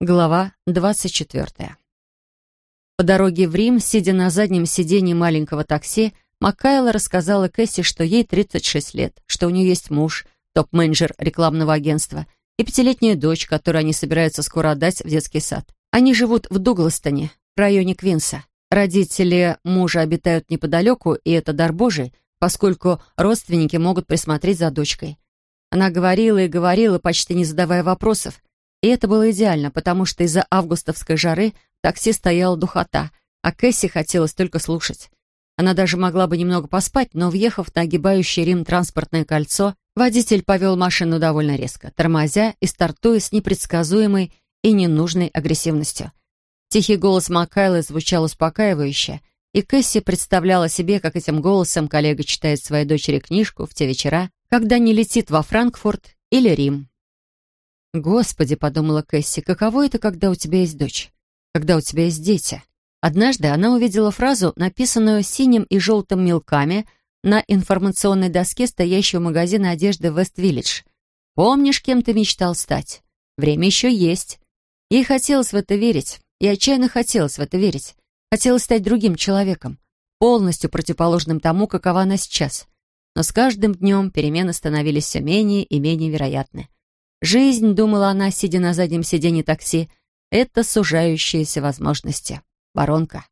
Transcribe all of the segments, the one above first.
Глава 24. По дороге в Рим, сидя на заднем сиденье маленького такси, Маккайла рассказала Кэсси, что ей 36 лет, что у нее есть муж, топ-менеджер рекламного агентства, и пятилетняя дочь, которую они собираются скоро отдать в детский сад. Они живут в Дугластоне, в районе Квинса. Родители мужа обитают неподалеку, и это дар Божий, поскольку родственники могут присмотреть за дочкой. Она говорила и говорила, почти не задавая вопросов, и это было идеально, потому что из-за августовской жары в такси стояла духота, а Кэсси хотелось только слушать. Она даже могла бы немного поспать, но, въехав на огибающий Рим транспортное кольцо, водитель повел машину довольно резко, тормозя и стартуя с непредсказуемой и ненужной агрессивностью. Тихий голос Маккайлы звучал успокаивающе, и Кэсси представляла себе, как этим голосом коллега читает своей дочери книжку в те вечера, когда не летит во Франкфурт или Рим. «Господи», — подумала Кэсси, — «каково это, когда у тебя есть дочь? Когда у тебя есть дети?» Однажды она увидела фразу, написанную синим и желтым мелками на информационной доске стоящего магазина одежды «Вест-Виллидж». «Помнишь, кем ты мечтал стать? Время еще есть». Ей хотелось в это верить, и отчаянно хотелось в это верить. Хотелось стать другим человеком, полностью противоположным тому, какова она сейчас. Но с каждым днем перемены становились все менее и менее вероятны. Жизнь, думала она, сидя на заднем сиденье такси, это сужающиеся возможности. Воронка.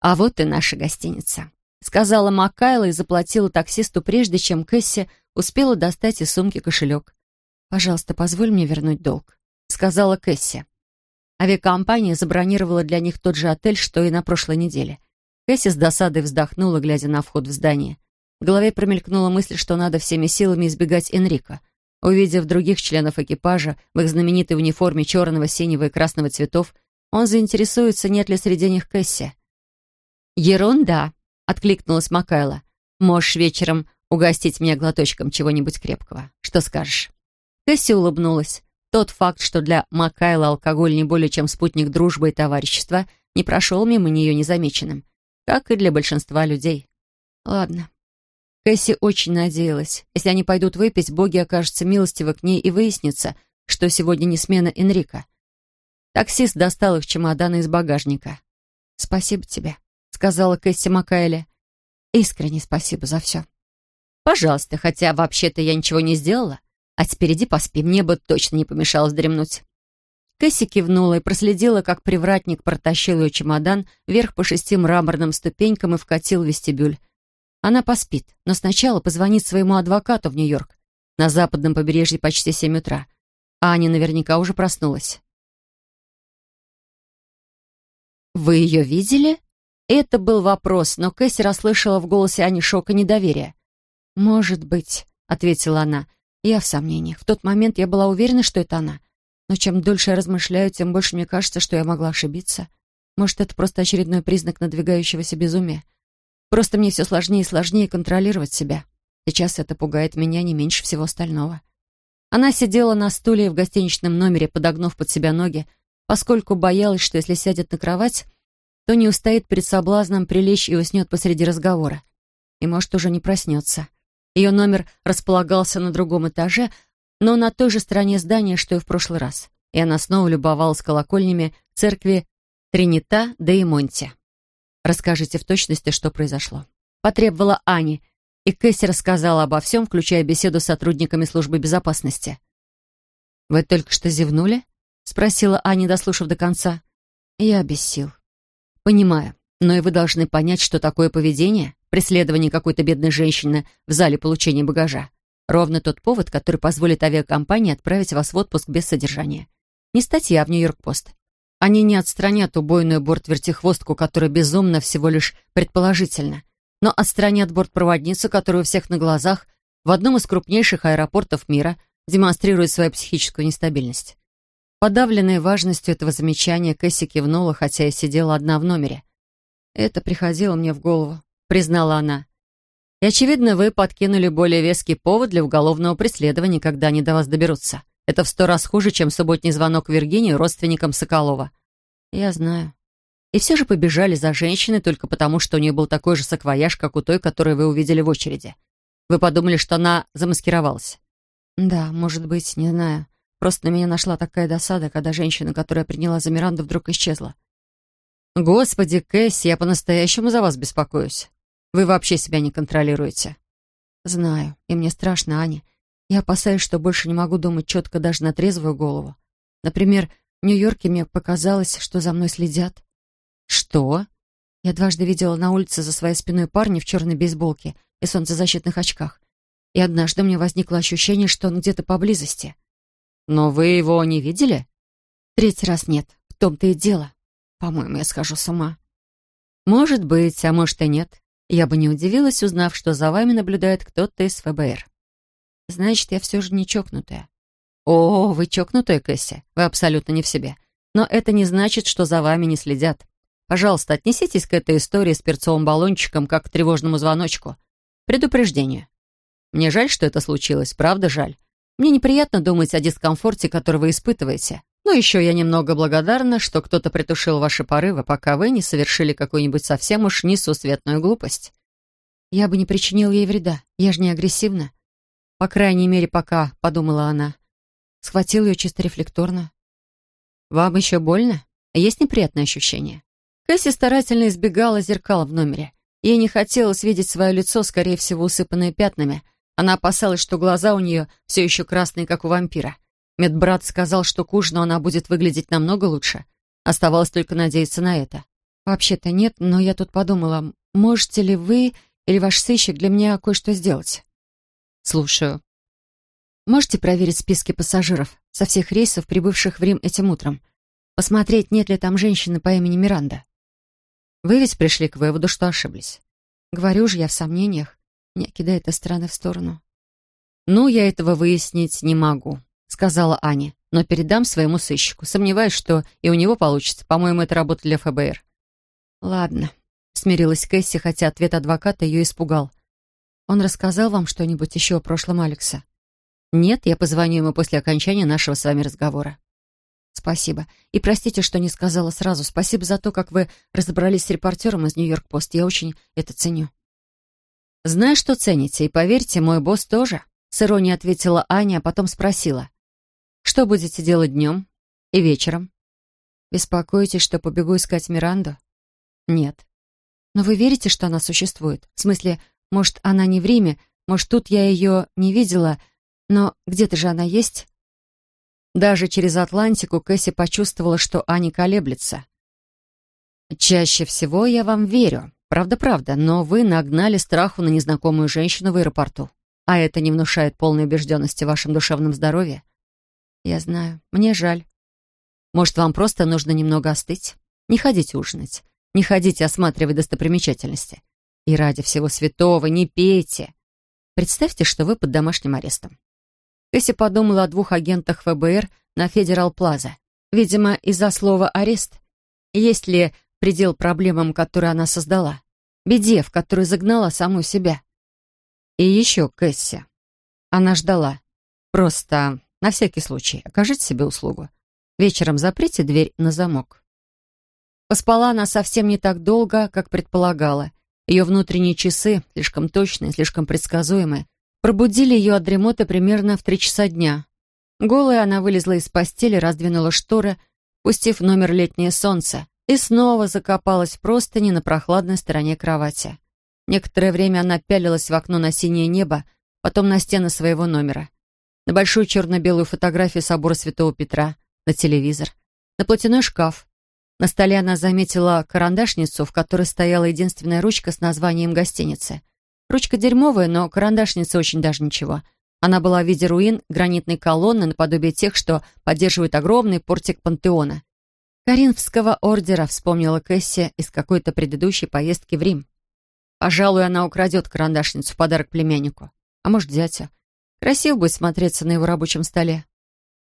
«А вот и наша гостиница», — сказала Маккайла и заплатила таксисту, прежде чем Кэсси успела достать из сумки кошелек. «Пожалуйста, позволь мне вернуть долг», — сказала Кэсси. Авиакомпания забронировала для них тот же отель, что и на прошлой неделе. Кэсси с досадой вздохнула, глядя на вход в здание. В голове промелькнула мысль, что надо всеми силами избегать Энрика. Увидев других членов экипажа в их знаменитой униформе черного, синего и красного цветов, он заинтересуется, нет ли среди них Кэсси. «Ерунда!» — откликнулась Макайла. «Можешь вечером угостить меня глоточком чего-нибудь крепкого. Что скажешь?» Кэсси улыбнулась. Тот факт, что для Макайла алкоголь не более чем спутник дружбы и товарищества, не прошел мимо нее незамеченным, как и для большинства людей. «Ладно, Кэсси очень надеялась. Если они пойдут выпить, боги окажутся милостивы к ней и выяснится, что сегодня не смена Энрика. Таксист достал их чемоданы из багажника. «Спасибо тебе», — сказала Кэсси Маккайли. «Искренне спасибо за все». «Пожалуйста, хотя вообще-то я ничего не сделала. А теперь иди поспи, мне бы точно не помешало вздремнуть». Кэсси кивнула и проследила, как привратник протащил ее чемодан вверх по шести мраморным ступенькам и вкатил в вестибюль. Она поспит, но сначала позвонит своему адвокату в Нью-Йорк. На западном побережье почти семь утра. Аня наверняка уже проснулась. «Вы ее видели?» Это был вопрос, но Кэсси расслышала в голосе Ани шок и недоверие. «Может быть», — ответила она. «Я в сомнениях. В тот момент я была уверена, что это она. Но чем дольше я размышляю, тем больше мне кажется, что я могла ошибиться. Может, это просто очередной признак надвигающегося безумия. Просто мне все сложнее и сложнее контролировать себя. Сейчас это пугает меня не меньше всего остального. Она сидела на стуле в гостиничном номере, подогнув под себя ноги, поскольку боялась, что если сядет на кровать, то не устоит перед соблазном прилечь и уснет посреди разговора. И, может, уже не проснется. Ее номер располагался на другом этаже, но на той же стороне здания, что и в прошлый раз. И она снова любовалась колокольнями церкви Тринита де Монте. Расскажите в точности, что произошло. Потребовала Ани, и Кэсси рассказала обо всем, включая беседу с сотрудниками службы безопасности. «Вы только что зевнули?» — спросила Аня, дослушав до конца. «Я без сил». «Понимаю, но и вы должны понять, что такое поведение, преследование какой-то бедной женщины в зале получения багажа, ровно тот повод, который позволит авиакомпании отправить вас в отпуск без содержания. Не статья в Нью-Йорк-Пост. Они не отстранят убойную бортвертихвостку, которая безумна всего лишь предположительно, но отстранят бортпроводницу, которая у всех на глазах в одном из крупнейших аэропортов мира демонстрирует свою психическую нестабильность. Подавленной важностью этого замечания, Кэсси кивнула, хотя и сидела одна в номере. «Это приходило мне в голову», — признала она. «И, очевидно, вы подкинули более веский повод для уголовного преследования, когда они до вас доберутся. Это в сто раз хуже, чем субботний звонок Виргинию родственникам Соколова. Я знаю. И все же побежали за женщиной только потому, что у нее был такой же саквояж, как у той, которую вы увидели в очереди. Вы подумали, что она замаскировалась? Да, может быть, не знаю. Просто на меня нашла такая досада, когда женщина, которая приняла за Миранду, вдруг исчезла. «Господи, Кэсси, я по-настоящему за вас беспокоюсь. Вы вообще себя не контролируете». «Знаю, и мне страшно, Аня. Я опасаюсь, что больше не могу думать четко даже на трезвую голову. Например, в Нью-Йорке мне показалось, что за мной следят». «Что?» Я дважды видела на улице за своей спиной парня в черной бейсболке и солнцезащитных очках. И однажды мне возникло ощущение, что он где-то поблизости. «Но вы его не видели?» «Третий раз нет. В том-то и дело. По-моему, я схожу с ума». «Может быть, а может и нет. Я бы не удивилась, узнав, что за вами наблюдает кто-то из ФБР». «Значит, я все же не чокнутая». «О, вы чокнутая, Кэсси. Вы абсолютно не в себе. Но это не значит, что за вами не следят. Пожалуйста, отнеситесь к этой истории с перцовым баллончиком как к тревожному звоночку. Предупреждение. Мне жаль, что это случилось, правда жаль. Мне неприятно думать о дискомфорте, который вы испытываете. Но еще я немного благодарна, что кто-то притушил ваши порывы, пока вы не совершили какую-нибудь совсем уж несусветную глупость. Я бы не причинил ей вреда. Я же не агрессивна. По крайней мере, пока, подумала она. Схватил ее чисто рефлекторно. Вам еще больно? Есть неприятные ощущения? Кэсси старательно избегала зеркала в номере. Ей не хотелось видеть свое лицо, скорее всего, усыпанное пятнами. Она опасалась, что глаза у нее все еще красные, как у вампира. Медбрат сказал, что к ужину она будет выглядеть намного лучше. Оставалось только надеяться на это. «Вообще-то нет, но я тут подумала, можете ли вы или ваш сыщик для меня кое-что сделать?» «Слушаю». «Можете проверить списки пассажиров со всех рейсов, прибывших в Рим этим утром? Посмотреть, нет ли там женщины по имени Миранда?» Вы ведь пришли к выводу, что ошиблись. Говорю же, я в сомнениях. Меня кидает из стороны в сторону. «Ну, я этого выяснить не могу», — сказала Аня. «Но передам своему сыщику. Сомневаюсь, что и у него получится. По-моему, это работа для ФБР». «Ладно», — смирилась Кэсси, хотя ответ адвоката ее испугал. «Он рассказал вам что-нибудь еще о прошлом Алекса?» «Нет, я позвоню ему после окончания нашего с вами разговора». «Спасибо. И простите, что не сказала сразу. Спасибо за то, как вы разобрались с репортером из Нью-Йорк-Пост. Я очень это ценю». «Знаю, что цените, и поверьте, мой босс тоже», — с иронией ответила Аня, а потом спросила. «Что будете делать днем и вечером?» «Беспокоитесь, что побегу искать Миранду?» «Нет». «Но вы верите, что она существует? В смысле, может, она не в Риме, может, тут я ее не видела, но где-то же она есть?» Даже через Атлантику Кэсси почувствовала, что Аня колеблется. «Чаще всего я вам верю. Правда-правда, но вы нагнали страху на незнакомую женщину в аэропорту. А это не внушает полной убежденности в вашем душевном здоровье. Я знаю. Мне жаль. Может, вам просто нужно немного остыть? Не ходите ужинать. Не ходите осматривать достопримечательности. И ради всего святого не пейте. Представьте, что вы под домашним арестом. Кэсси подумала о двух агентах ФБР на Федерал Плаза. Видимо, из-за слова «арест». Есть ли предел проблемам, которые она создала? Беде, в которую загнала саму себя. И еще Кэсси. Она ждала. Просто, на всякий случай, окажите себе услугу. Вечером заприте дверь на замок. Поспала она совсем не так долго, как предполагала. Ее внутренние часы, слишком точные, слишком предсказуемые, Пробудили ее от дремоты примерно в три часа дня. Голая она вылезла из постели, раздвинула шторы, пустив номер летнее солнце, и снова закопалась в простыни на прохладной стороне кровати. Некоторое время она пялилась в окно на синее небо, потом на стены своего номера. На большую черно-белую фотографию собора Святого Петра, на телевизор, на платяной шкаф. На столе она заметила карандашницу, в которой стояла единственная ручка с названием гостиницы — Ручка дерьмовая, но карандашница очень даже ничего. Она была в виде руин гранитной колонны наподобие тех, что поддерживает огромный портик пантеона. Коринфского ордера вспомнила Кэсси из какой-то предыдущей поездки в Рим. Пожалуй, она украдет карандашницу в подарок племяннику. А может, зятя. Красиво будет смотреться на его рабочем столе.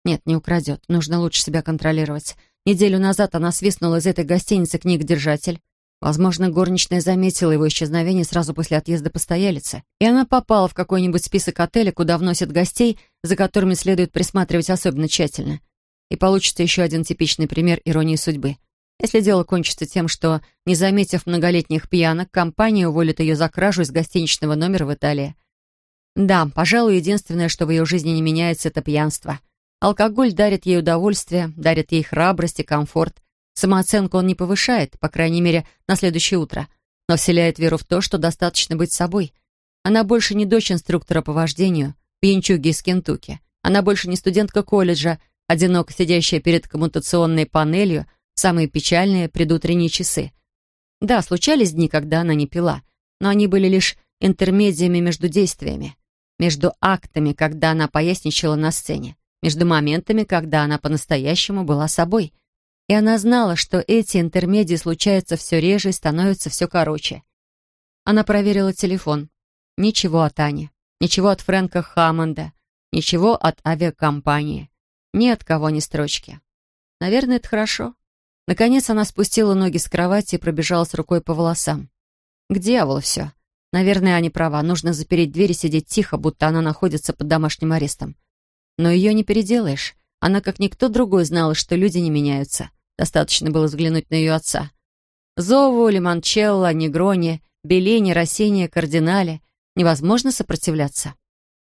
Нет, не украдет. Нужно лучше себя контролировать. Неделю назад она свистнула из этой гостиницы книгодержатель. Возможно, горничная заметила его исчезновение сразу после отъезда постоялицы, и она попала в какой-нибудь список отеля, куда вносят гостей, за которыми следует присматривать особенно тщательно. И получится еще один типичный пример иронии судьбы. Если дело кончится тем, что, не заметив многолетних пьянок, компания уволит ее за кражу из гостиничного номера в Италии. Да, пожалуй, единственное, что в ее жизни не меняется, это пьянство. Алкоголь дарит ей удовольствие, дарит ей храбрость и комфорт. Самооценку он не повышает, по крайней мере, на следующее утро, но вселяет веру в то, что достаточно быть собой. Она больше не дочь инструктора по вождению, пьянчуги из Кентукки. Она больше не студентка колледжа, одиноко сидящая перед коммутационной панелью в самые печальные предутренние часы. Да, случались дни, когда она не пила, но они были лишь интермедиями между действиями, между актами, когда она поясничала на сцене, между моментами, когда она по-настоящему была собой. И она знала, что эти интермедии случаются все реже и становятся все короче. Она проверила телефон. Ничего от Ани, ничего от Фрэнка Хаммонда, ничего от авиакомпании. Ни от кого ни строчки. Наверное, это хорошо. Наконец она спустила ноги с кровати и пробежалась рукой по волосам. К дьяволу все. Наверное, Аня права. Нужно запереть дверь и сидеть тихо, будто она находится под домашним арестом. Но ее не переделаешь. Она, как никто другой, знала, что люди не меняются. Достаточно было взглянуть на ее отца. Зову, Лимончелло, Негрони, Беллини, Рассини, Кардинале. Невозможно сопротивляться.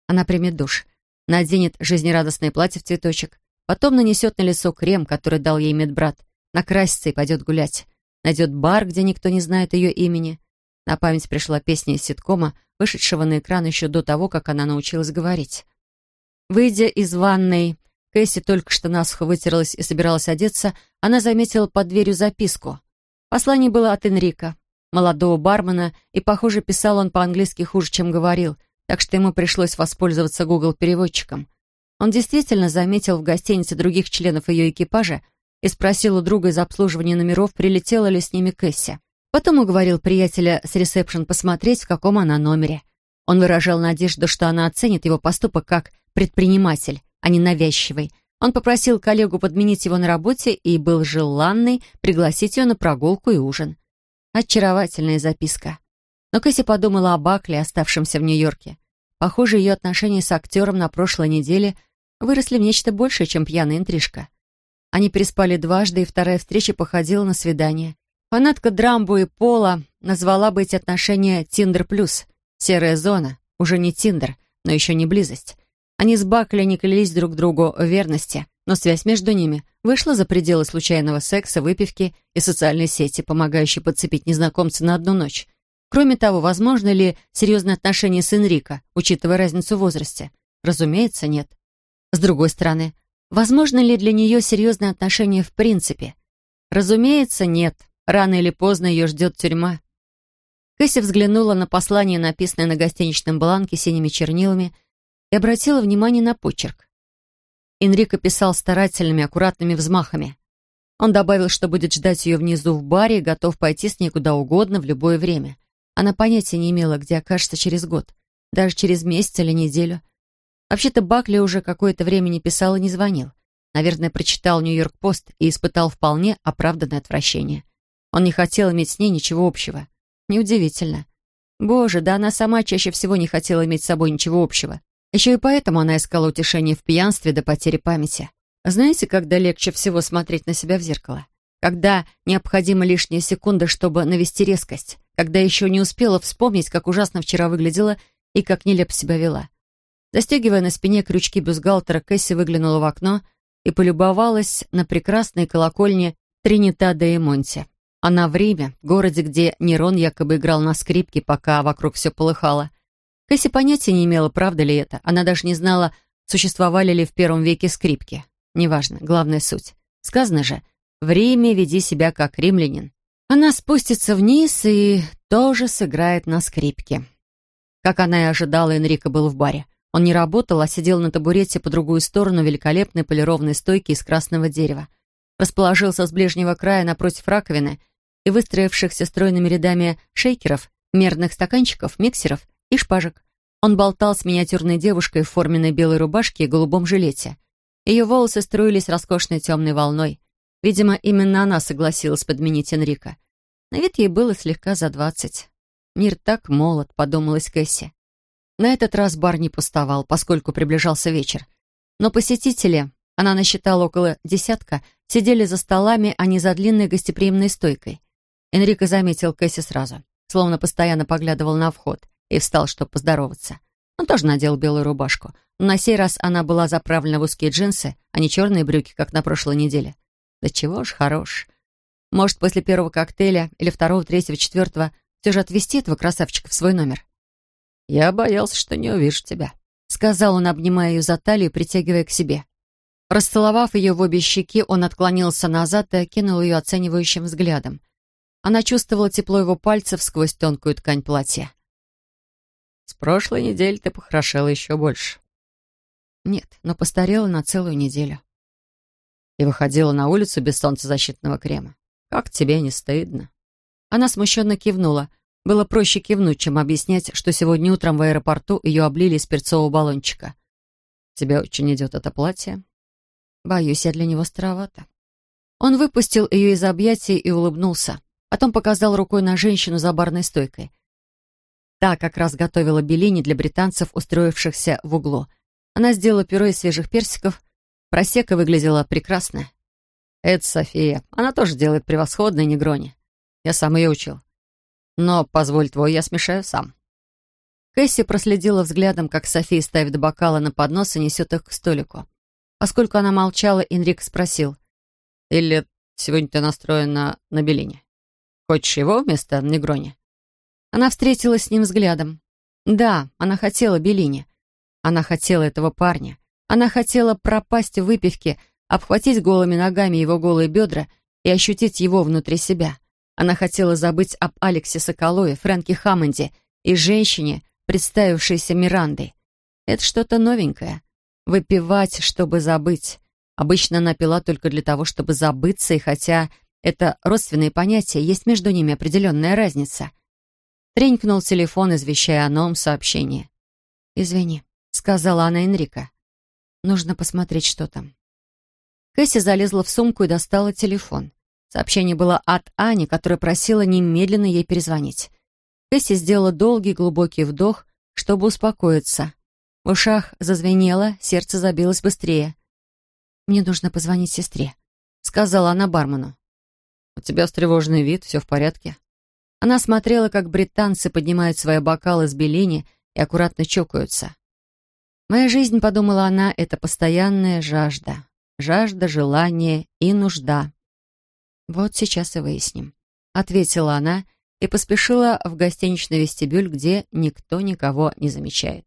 Она примет душ наденет жизнерадостное платье в цветочек, потом нанесет на лицо крем, который дал ей медбрат, накрасится и пойдет гулять. Найдет бар, где никто не знает ее имени. На память пришла песня из ситкома, вышедшего на экран еще до того, как она научилась говорить. Выйдя из ванной, Кэсси только что насухо вытерлась и собиралась одеться, она заметила под дверью записку. Послание было от Энрика, молодого бармена, и, похоже, писал он по-английски хуже, чем говорил — так что ему пришлось воспользоваться Google-переводчиком. Он действительно заметил в гостинице других членов ее экипажа и спросил у друга из обслуживания номеров, прилетела ли с ними Кэсси. Потом уговорил приятеля с ресепшн посмотреть, в каком она номере. Он выражал надежду, что она оценит его поступок как предприниматель, а не навязчивый. Он попросил коллегу подменить его на работе и был желанный пригласить ее на прогулку и ужин. Очаровательная записка. Но Кэсси подумала о Бакле, оставшемся в Нью-Йорке. Похоже, ее отношения с актером на прошлой неделе выросли в нечто большее, чем пьяная интрижка. Они переспали дважды, и вторая встреча походила на свидание. Фанатка Драмбу и Пола назвала бы эти отношения «Тиндер плюс». Серая зона, уже не Тиндер, но еще не близость. Они с Бакли не клялись друг другу в верности, но связь между ними вышла за пределы случайного секса, выпивки и социальной сети, помогающей подцепить незнакомца на одну ночь. Кроме того, возможно ли серьезные отношения с Энрико, учитывая разницу в возрасте? Разумеется, нет. С другой стороны, возможно ли для нее серьезные отношения в принципе? Разумеется, нет. Рано или поздно ее ждет тюрьма. Кэсси взглянула на послание, написанное на гостиничном бланке синими чернилами, и обратила внимание на почерк. Энрико писал старательными, аккуратными взмахами. Он добавил, что будет ждать ее внизу в баре и готов пойти с ней куда угодно в любое время. Она понятия не имела, где окажется через год, даже через месяц или неделю. Вообще-то Бакли уже какое-то время не писал и не звонил. Наверное, прочитал «Нью-Йорк-Пост» и испытал вполне оправданное отвращение. Он не хотел иметь с ней ничего общего. Неудивительно. Боже, да она сама чаще всего не хотела иметь с собой ничего общего. Еще и поэтому она искала утешение в пьянстве до потери памяти. Знаете, когда легче всего смотреть на себя в зеркало? Когда необходима лишняя секунда, чтобы навести резкость когда еще не успела вспомнить, как ужасно вчера выглядела и как нелепо себя вела. Застегивая на спине крючки бюстгальтера, Кэсси выглянула в окно и полюбовалась на прекрасные колокольни Тринитада и Монти. Она в Риме, городе, где Нерон якобы играл на скрипке, пока вокруг все полыхало. Кэсси понятия не имела, правда ли это. Она даже не знала, существовали ли в первом веке скрипки. Неважно, главная суть. Сказано же, в Риме веди себя как римлянин. Она спустится вниз и тоже сыграет на скрипке. Как она и ожидала, Энрико был в баре. Он не работал, а сидел на табурете по другую сторону великолепной полированной стойки из красного дерева. Расположился с ближнего края напротив раковины и выстроившихся стройными рядами шейкеров, мерных стаканчиков, миксеров и шпажек. Он болтал с миниатюрной девушкой в форменной белой рубашке и голубом жилете. Ее волосы струились роскошной темной волной. Видимо, именно она согласилась подменить Энрика. На вид ей было слегка за двадцать. «Мир так молод», — подумалась Кэсси. На этот раз бар не пустовал, поскольку приближался вечер. Но посетители, она насчитала около десятка, сидели за столами, а не за длинной гостеприимной стойкой. Энрико заметил Кэсси сразу, словно постоянно поглядывал на вход, и встал, чтобы поздороваться. Он тоже надел белую рубашку. Но на сей раз она была заправлена в узкие джинсы, а не черные брюки, как на прошлой неделе. Да чего ж хорош. Может, после первого коктейля или второго, третьего, четвертого все же отвезти этого красавчика в свой номер? «Я боялся, что не увижу тебя», — сказал он, обнимая ее за талию, притягивая к себе. Расцеловав ее в обе щеки, он отклонился назад и окинул ее оценивающим взглядом. Она чувствовала тепло его пальцев сквозь тонкую ткань платья. «С прошлой недели ты похорошела еще больше». «Нет, но постарела на целую неделю». «И выходила на улицу без солнцезащитного крема. Как тебе не стыдно?» Она смущенно кивнула. Было проще кивнуть, чем объяснять, что сегодня утром в аэропорту ее облили из перцового баллончика. «Тебе очень идет это платье?» «Боюсь, я для него старовата». Он выпустил ее из объятий и улыбнулся. Потом показал рукой на женщину за барной стойкой. Та как раз готовила белини для британцев, устроившихся в углу. Она сделала пюре из свежих персиков. Просека выглядела прекрасно. «Это София. Она тоже делает превосходные негрони. Я сам ее учил. Но, позволь твой, я смешаю сам». Кэсси проследила взглядом, как София ставит бокалы на поднос и несет их к столику. Поскольку она молчала, Энрик спросил. «Или сегодня ты настроена на Белине? Хочешь его вместо Негрони?» Она встретилась с ним взглядом. Да, она хотела Белине. Она хотела этого парня. Она хотела пропасть в выпивке, обхватить голыми ногами его голые бедра и ощутить его внутри себя. Она хотела забыть об Алексе Соколове, Фрэнке Хаммонде и женщине, представившейся Мирандой. Это что-то новенькое. Выпивать, чтобы забыть. Обычно она пила только для того, чтобы забыться, и хотя это родственные понятия, есть между ними определенная разница. Тренькнул телефон, извещая о новом сообщении. «Извини», — сказала она Энрика. «Нужно посмотреть, что там». Кэсси залезла в сумку и достала телефон. Сообщение было от Ани, которая просила немедленно ей перезвонить. Кэсси сделала долгий глубокий вдох, чтобы успокоиться. В ушах зазвенело, сердце забилось быстрее. «Мне нужно позвонить сестре», — сказала она бармену. «У тебя встревоженный вид, все в порядке?» Она смотрела, как британцы поднимают свои бокалы с белени и аккуратно чокаются. «Моя жизнь, — подумала она, — это постоянная жажда. Жажда, желание и нужда. «Вот сейчас и выясним», — ответила она и поспешила в гостиничный вестибюль, где никто никого не замечает.